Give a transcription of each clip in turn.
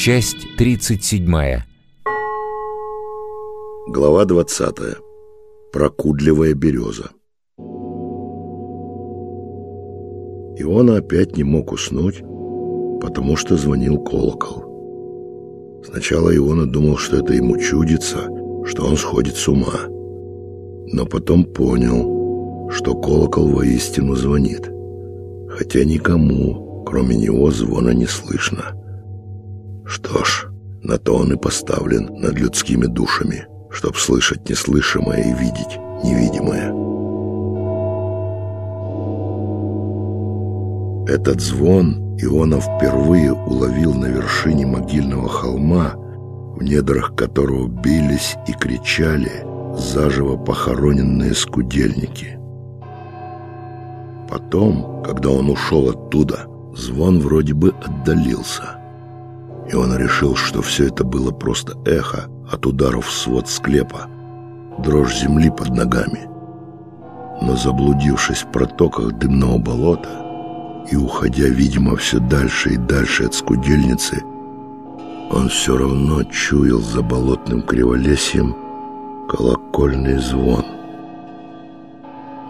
Часть 37. Глава 20. Прокудливая береза. Иона опять не мог уснуть, потому что звонил колокол. Сначала Иона думал, что это ему чудится, что он сходит с ума. Но потом понял, что колокол воистину звонит, хотя никому, кроме него, звона не слышно. Что ж, на то он и поставлен над людскими душами, чтоб слышать неслышимое и видеть невидимое. Этот звон Ионов впервые уловил на вершине могильного холма, в недрах которого бились и кричали заживо похороненные скудельники. Потом, когда он ушел оттуда, звон вроде бы отдалился – и он решил, что все это было просто эхо от ударов в свод склепа, дрожь земли под ногами. Но заблудившись в протоках дымного болота и уходя, видимо, все дальше и дальше от скудельницы, он все равно чуял за болотным криволесьем колокольный звон.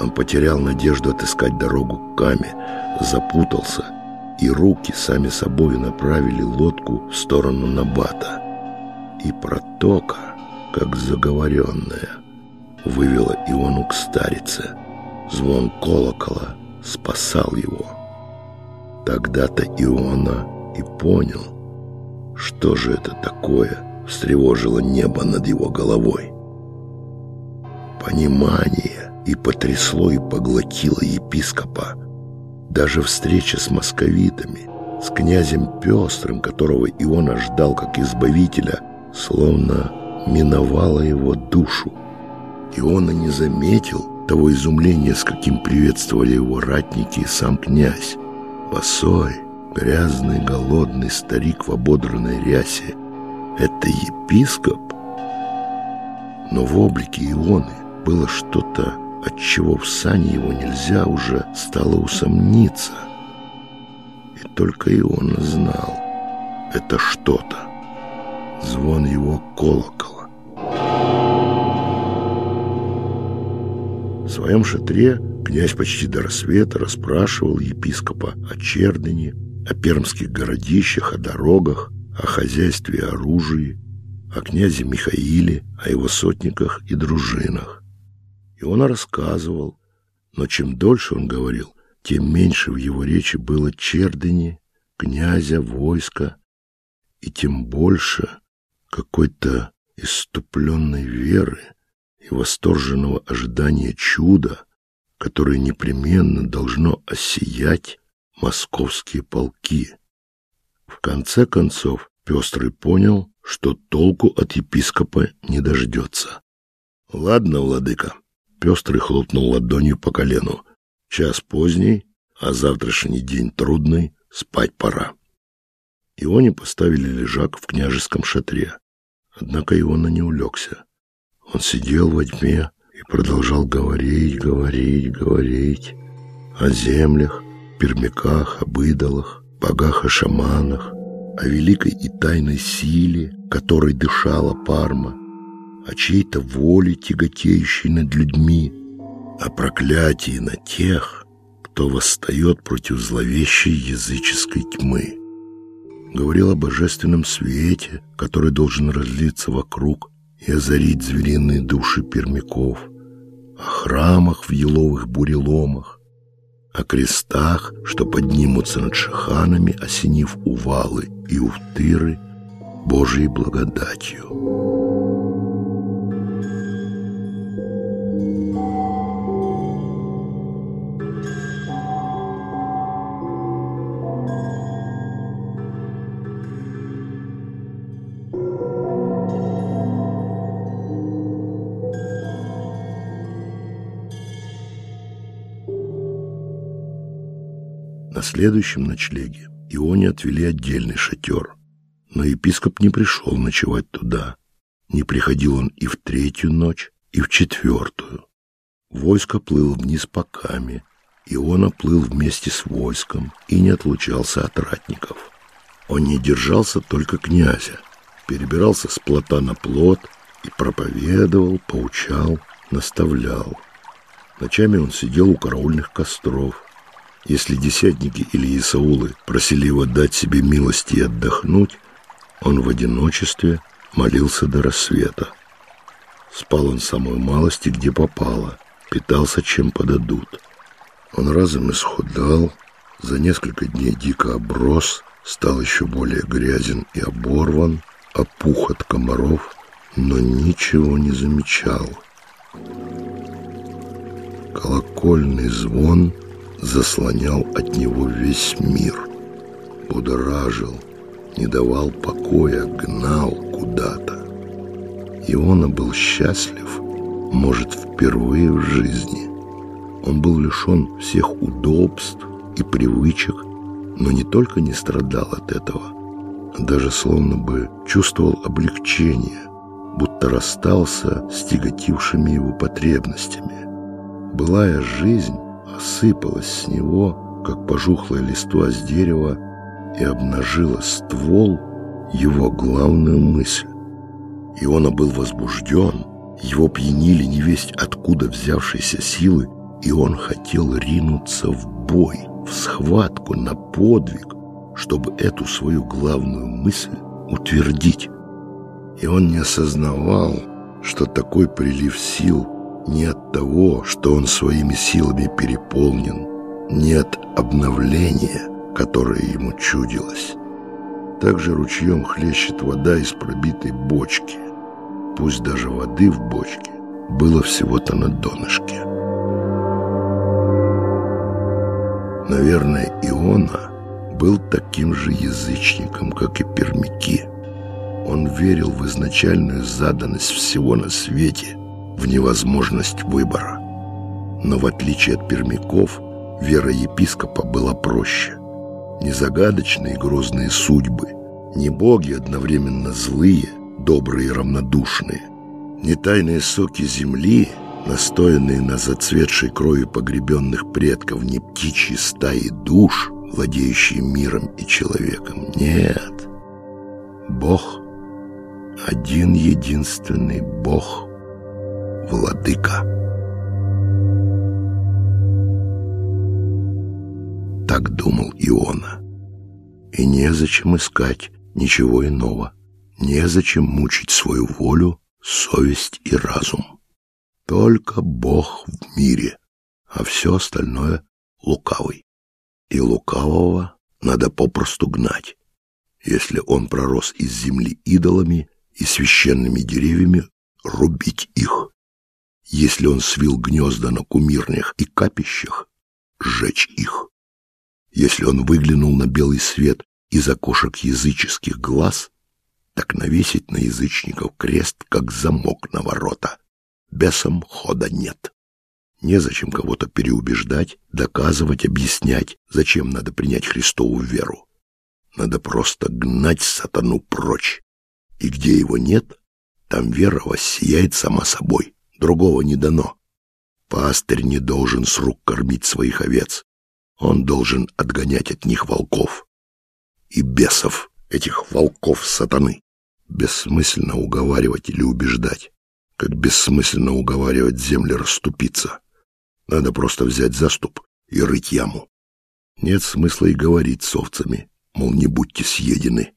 Он потерял надежду отыскать дорогу к Каме, запутался — и руки сами собой направили лодку в сторону Набата. И протока, как заговоренная, вывела Иону к старице. Звон колокола спасал его. Тогда-то Иона и понял, что же это такое встревожило небо над его головой. Понимание и потрясло и поглотило епископа, даже встреча с московитами, с князем Пестрым, которого Иона ждал как избавителя, словно миновала его душу. Иона не заметил того изумления, с каким приветствовали его ратники и сам князь. Босой, грязный, голодный старик в ободранной рясе — это епископ? Но в облике Ионы было что-то отчего в сане его нельзя уже стало усомниться. И только и он знал, это что-то. Звон его колокола. В своем шатре князь почти до рассвета расспрашивал епископа о Чердыне, о пермских городищах, о дорогах, о хозяйстве и оружии, о князе Михаиле, о его сотниках и дружинах. И он рассказывал, но чем дольше он говорил, тем меньше в его речи было чердыни, князя, войска, и тем больше какой-то иступленной веры и восторженного ожидания чуда, которое непременно должно осиять московские полки. В конце концов, Пестрый понял, что толку от епископа не дождется. «Ладно, владыка», Пестрый хлопнул ладонью по колену. Час поздний, а завтрашний день трудный, спать пора. Ионе поставили лежак в княжеском шатре. Однако Иона не улегся. Он сидел во тьме и продолжал говорить, говорить, говорить о землях, пермяках, об идолах, богах и шаманах, о великой и тайной силе, которой дышала Парма, о чьей-то воле, тяготеющей над людьми, о проклятии на тех, кто восстает против зловещей языческой тьмы. Говорил о божественном свете, который должен разлиться вокруг и озарить звериные души пермяков, о храмах в еловых буреломах, о крестах, что поднимутся над шаханами, осенив увалы и уфтыры Божьей благодатью. Следующем ночлеге Ионе отвели отдельный шатер, но епископ не пришел ночевать туда. Не приходил он и в третью ночь, и в четвертую. Войско плыло вниз по каме, Иона плыл вместе с войском и не отлучался от ратников. Он не держался только князя, перебирался с плота на плот и проповедовал, поучал, наставлял. Ночами он сидел у караульных костров. Если десятники или Исаулы просили его дать себе милости и отдохнуть, он в одиночестве молился до рассвета. Спал он самой малости, где попало, питался, чем подадут. Он разом исхудал, за несколько дней дико оброс, стал еще более грязен и оборван, опух от комаров, но ничего не замечал. Колокольный звон заслонял от него весь мир, будоражил, не давал покоя, гнал куда-то. Иона был счастлив, может, впервые в жизни. Он был лишен всех удобств и привычек, но не только не страдал от этого, даже словно бы чувствовал облегчение, будто расстался с тяготившими его потребностями. Былая жизнь осыпалась с него, как пожухлая листва с дерева, и обнажила ствол его главную мысль. Иона был возбужден, его пьянили невесть откуда взявшиеся силы, и он хотел ринуться в бой, в схватку, на подвиг, чтобы эту свою главную мысль утвердить. И он не осознавал, что такой прилив сил не от того, что он своими силами переполнен, не от обновления, которое ему чудилось. Также ручьем хлещет вода из пробитой бочки. Пусть даже воды в бочке было всего-то на донышке. Наверное, Иона был таким же язычником, как и пермяки. Он верил в изначальную заданность всего на свете, в невозможность выбора. Но в отличие от пермяков, вера епископа была проще – не загадочные грозные судьбы, не боги одновременно злые, добрые и равнодушные, не тайные соки земли, настоянные на зацветшей крови погребенных предков, не птичьи стаи душ, владеющие миром и человеком. Нет. Бог, один единственный Бог, Владыка. Так думал Иона. И незачем искать ничего иного. Незачем мучить свою волю, совесть и разум. Только Бог в мире, а все остальное лукавый. И лукавого надо попросту гнать. Если он пророс из земли идолами и священными деревьями, рубить их. Если он свил гнезда на кумирнях и капищах, сжечь их. Если он выглянул на белый свет из окошек языческих глаз, так навесить на язычников крест, как замок на ворота. Бесам хода нет. Незачем кого-то переубеждать, доказывать, объяснять, зачем надо принять Христову веру. Надо просто гнать сатану прочь. И где его нет, там вера воссияет сама собой. Другого не дано. Пастырь не должен с рук кормить своих овец. Он должен отгонять от них волков и бесов, этих волков сатаны. Бессмысленно уговаривать или убеждать, как бессмысленно уговаривать земли расступиться. Надо просто взять заступ и рыть яму. Нет смысла и говорить с овцами, мол, не будьте съедены.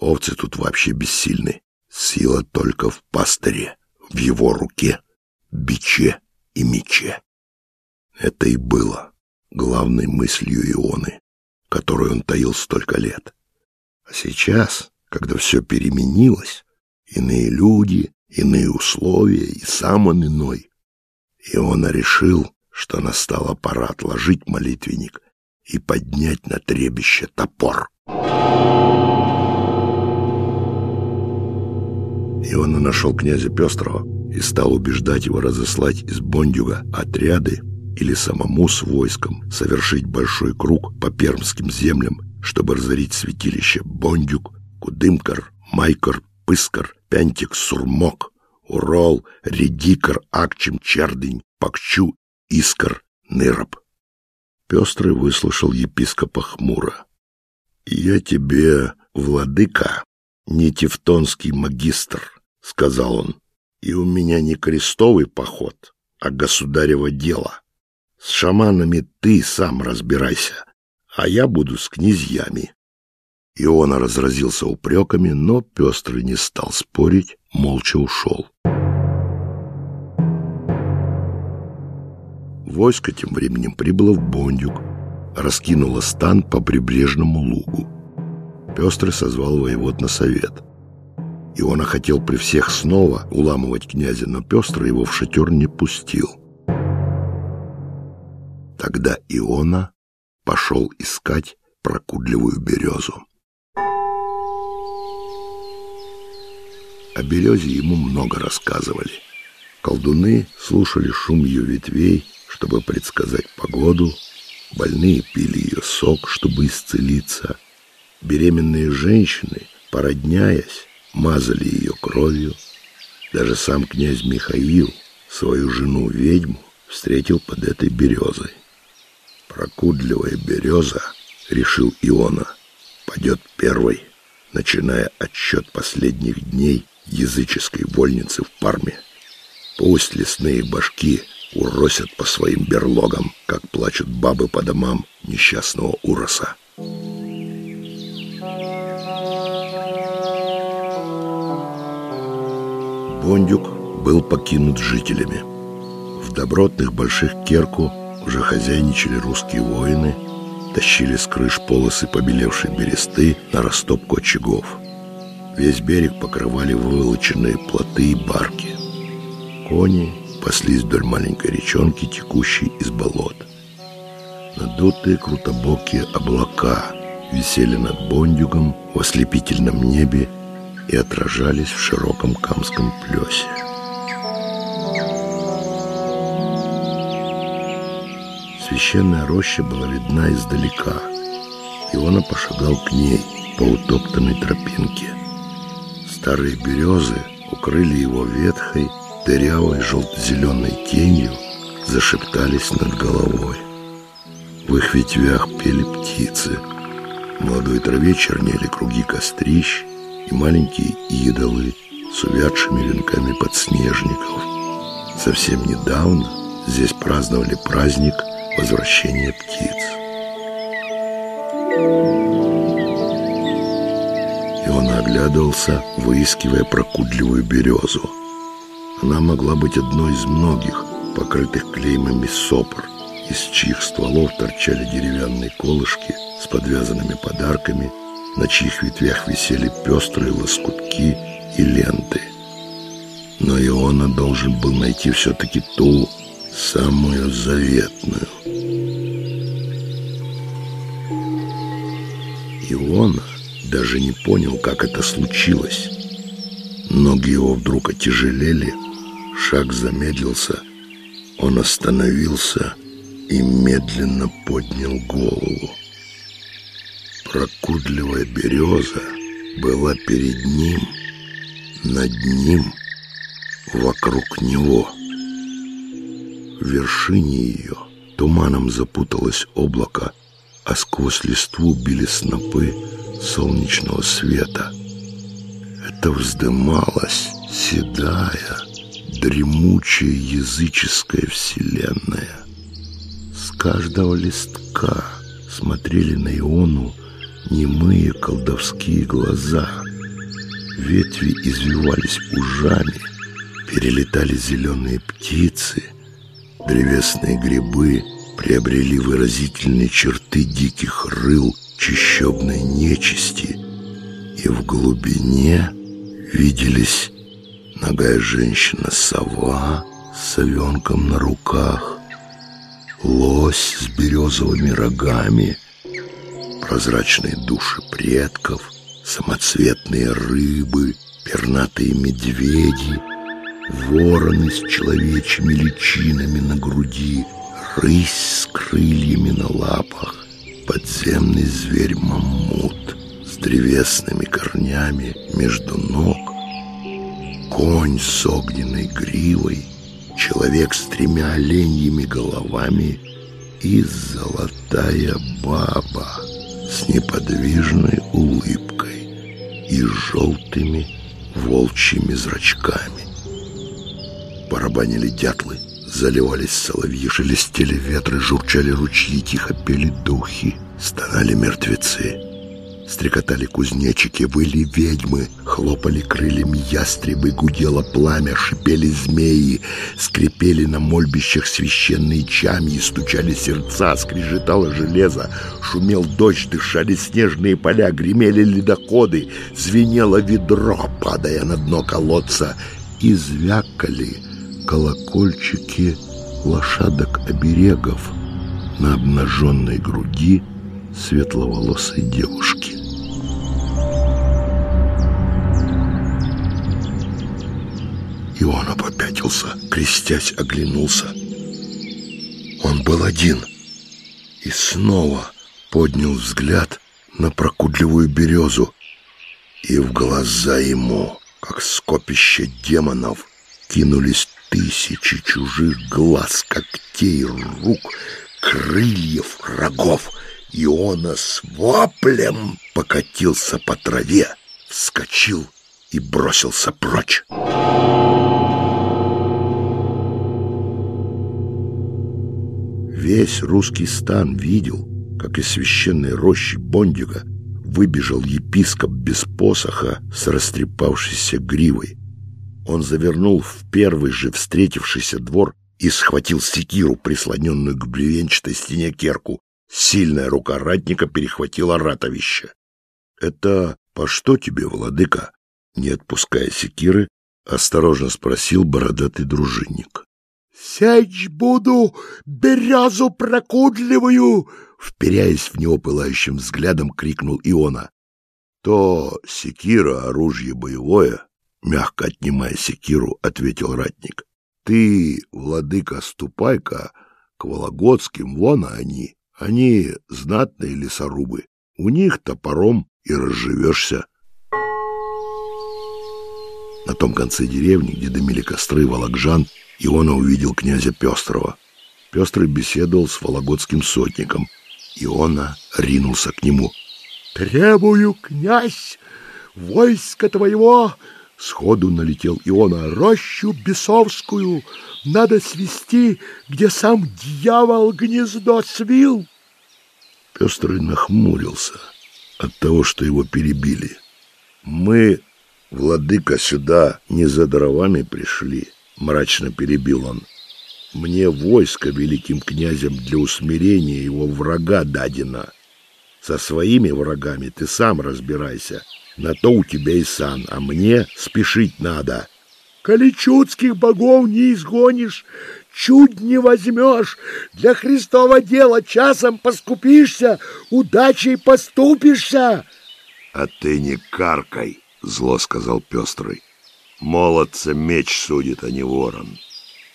Овцы тут вообще бессильны. Сила только в пастыре, в его руке, биче и мече. Это и было главной мыслью Ионы, которую он таил столько лет. А сейчас, когда все переменилось, иные люди, иные условия и сам он иной, Иона решил, что настала пора отложить молитвенник и поднять на требище топор. Иона нашел князя Пестрого и стал убеждать его разослать из Бондюга отряды или самому с войском совершить большой круг по пермским землям, чтобы разорить святилище Бондюк, Кудымкар, Майкар, Пыскар, Пянтик, Сурмок, Урол, Редикар, Акчим, Чердень, Пакчу, Искар, Ныроб. Пестрый выслушал епископа хмуро. «Я тебе «Владыка, не тевтонский магистр», — сказал он, — «и у меня не крестовый поход, а государево дело. С шаманами ты сам разбирайся, а я буду с князьями». Иона разразился упреками, но Пестрый не стал спорить, молча ушел. Войско тем временем прибыло в Бондюк, раскинуло стан по прибрежному лугу. Пестрый созвал воевод на совет. Иона хотел при всех снова уламывать князя, но Пестрый его в шатер не пустил. Тогда Иона пошел искать прокудливую березу. О березе ему много рассказывали. Колдуны слушали шум ее ветвей, чтобы предсказать погоду, больные пили ее сок, чтобы исцелиться, беременные женщины, породняясь, мазали ее кровью. Даже сам князь Михаил свою жену-ведьму встретил под этой березой. Прокудливая береза, решил Иона, падет первой, начиная отсчет последних дней языческой вольницы в Парме. Пусть лесные башки уросят по своим берлогам, как плачут бабы по домам несчастного Уроса. Бондюк был покинут жителями. В добротных больших керку уже хозяйничали русские воины, тащили с крыш полосы побелевшей бересты на растопку очагов – Весь берег покрывали выволоченные плоты и барки. Кони паслись вдоль маленькой речонки, текущей из болот. Надутые крутобокие облака висели над Бондюгом в ослепительном небе и отражались в широком камском плесе. Священная роща была видна издалека. Иона пошагал к ней по утоптанной тропинке – Старые березы укрыли его ветхой, дырявой желто-зеленой тенью, зашептались над головой. В их ветвях пели птицы. В молодой траве чернели круги кострищ и маленькие идолы с увядшими венками подснежников. Совсем недавно здесь праздновали праздник возвращения птиц. Он оглядывался, выискивая прокудливую березу. Она могла быть одной из многих, покрытых клеймами сопр, из чьих стволов торчали деревянные колышки с подвязанными подарками, на чьих ветвях висели пестрые лоскутки и ленты. Но Иона должен был найти все-таки ту, самую заветную. Иона даже не понял, как это случилось. Ноги его вдруг отяжелели, шаг замедлился, он остановился и медленно поднял голову. Прокудливая береза была перед ним, над ним, вокруг него. В вершине ее туманом запуталось облако, а сквозь листву били снопы солнечного света. Это вздымалась седая, дремучая языческая вселенная. С каждого листка смотрели на Иону немые колдовские глаза. Ветви извивались ужами, перелетали зеленые птицы, древесные грибы приобрели выразительные черты диких рыл чищебной нечисти, и в глубине виделись ногая женщина-сова с совенком на руках, лось с березовыми рогами, прозрачные души предков, самоцветные рыбы, пернатые медведи, вороны с человечьими личинами на груди, рысь с крыльями на лапах, подземный зверь-маммут с древесными корнями между ног, конь с огненной гривой, человек с тремя оленьими головами и золотая баба с неподвижной улыбкой. и желтыми волчьими зрачками. Барабанили дятлы, заливались соловьи, шелестели ветры, журчали ручьи, тихо пели духи, стонали мертвецы. Стрекотали кузнечики, выли ведьмы, хлопали крыльями ястребы, гудело пламя, шипели змеи, скрипели на мольбищах священные чами, стучали сердца, скрежетало железо, шумел дождь, дышали снежные поля, гремели ледоходы, звенело ведро, падая на дно колодца, и звякали колокольчики лошадок-оберегов на обнаженной груди светловолосой девушки. Иона попятился, крестясь, оглянулся. Он был один и снова поднял взгляд на прокудливую березу, и в глаза ему, как скопище демонов, кинулись тысячи чужих глаз, когтей, рук, крыльев, рогов. Иона с воплем покатился по траве, вскочил и бросился прочь. Весь русский стан видел, как из священной рощи Бондига выбежал епископ без посоха с растрепавшейся гривой. Он завернул в первый же встретившийся двор и схватил секиру, прислоненную к бревенчатой стене керку. Сильная рука ратника перехватила ратовище. — Это по что тебе, владыка? Не отпуская секиры, осторожно спросил бородатый дружинник. — Сечь буду березу прокудливую! — вперяясь в него пылающим взглядом, крикнул Иона. — То секира — оружие боевое, — мягко отнимая секиру, ответил ратник. — Ты, владыка, ступай-ка к Вологодским, вон они. Они знатные лесорубы. У них топором и разживешься. На том конце деревни, где дымили костры волокжан, Иона увидел князя Пестрова. Пестрый беседовал с вологодским сотником. Иона ринулся к нему. «Требую, князь, войско твоего!» Сходу налетел Иона. «Рощу бесовскую надо свести, где сам дьявол гнездо свил!» Пестрый нахмурился от того, что его перебили. «Мы «Владыка, сюда не за дровами пришли», — мрачно перебил он. «Мне войско великим князем для усмирения его врага дадено. Со своими врагами ты сам разбирайся, на то у тебя и сан, а мне спешить надо». «Каличутских богов не изгонишь, чуть не возьмешь, для Христова дела часом поскупишься, удачей поступишься». «А ты не каркай!» зло сказал пестрый. Молодца меч судит, а не ворон.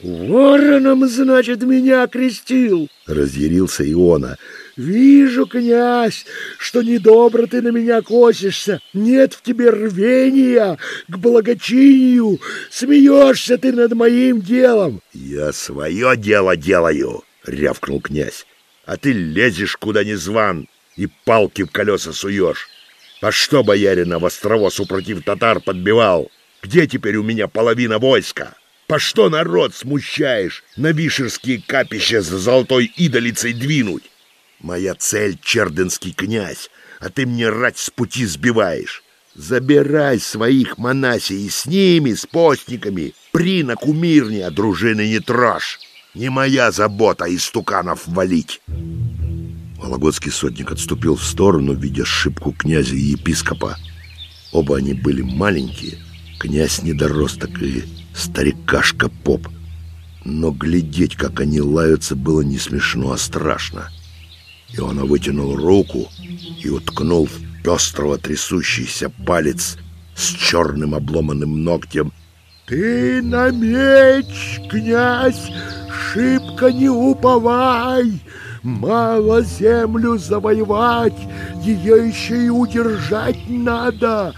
«Вороном, значит, меня окрестил!» — разъярился Иона. «Вижу, князь, что недобро ты на меня косишься. Нет в тебе рвения к благочинию. Смеешься ты над моим делом». «Я свое дело делаю!» — рявкнул князь. «А ты лезешь куда не зван и палки в колеса суешь. А что боярина в острово супротив татар подбивал? Где теперь у меня половина войска? По что народ смущаешь на вишерские капища за золотой идолицей двинуть? Моя цель — черденский князь, а ты мне рать с пути сбиваешь. Забирай своих монасей с ними, с постниками, при на кумирне, а дружины не трожь. Не моя забота истуканов валить». Вологодский сотник отступил в сторону, видя ошибку князя и епископа. Оба они были маленькие, князь недоросток и старикашка-поп. Но глядеть, как они лаются, было не смешно, а страшно. И он вытянул руку и уткнул в пестрого трясущийся палец с черным обломанным ногтем. «Ты на меч, князь, шибко не уповай!» Мало землю завоевать, ее еще и удержать надо.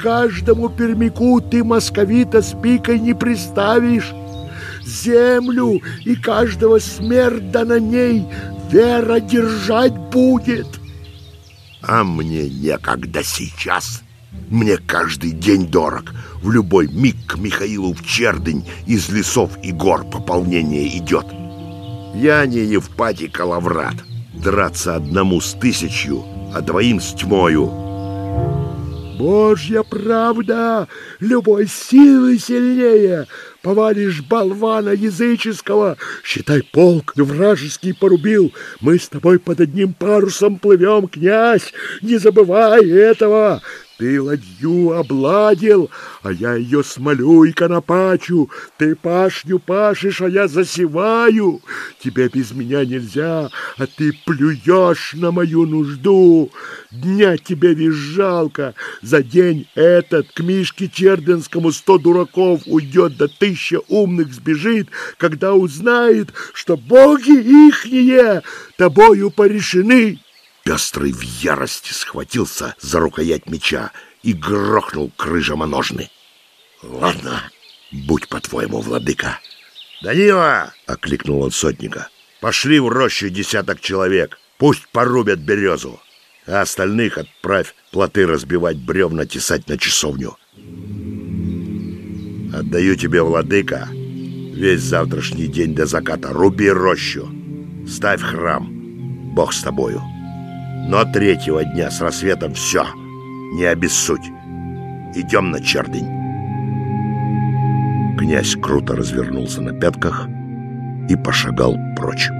Каждому пермяку ты московита с пикой не приставишь. Землю и каждого смерда на ней вера держать будет. А мне некогда сейчас. Мне каждый день дорог. В любой миг к Михаилу в Чердень из лесов и гор пополнение идет. Я не Евпатий Калаврат. Драться одному с тысячью, а двоим с тьмою. Божья правда, любой силы сильнее. Повалишь болвана языческого, считай полк вражеский порубил. Мы с тобой под одним парусом плывем, князь, не забывай этого. Ты ладью обладил, а я ее смолю и конопачу. Ты пашню пашешь, а я засеваю. Тебе без меня нельзя, а ты плюешь на мою нужду. Дня тебе ведь жалко. За день этот к Мишке Черденскому сто дураков уйдет, да тысяча умных сбежит, когда узнает, что боги ихние тобою порешены. Пестрый в ярости схватился за рукоять меча и грохнул крыжем о ножны. «Ладно, будь по-твоему, владыка». «Данила!» — окликнул он сотника. «Пошли в рощу десяток человек, пусть порубят березу, а остальных отправь плоты разбивать бревна тесать на часовню. Отдаю тебе, владыка, весь завтрашний день до заката руби рощу, ставь храм, Бог с тобою». Но третьего дня с рассветом все, не обессудь. Идем на чердень. Князь круто развернулся на пятках и пошагал прочь.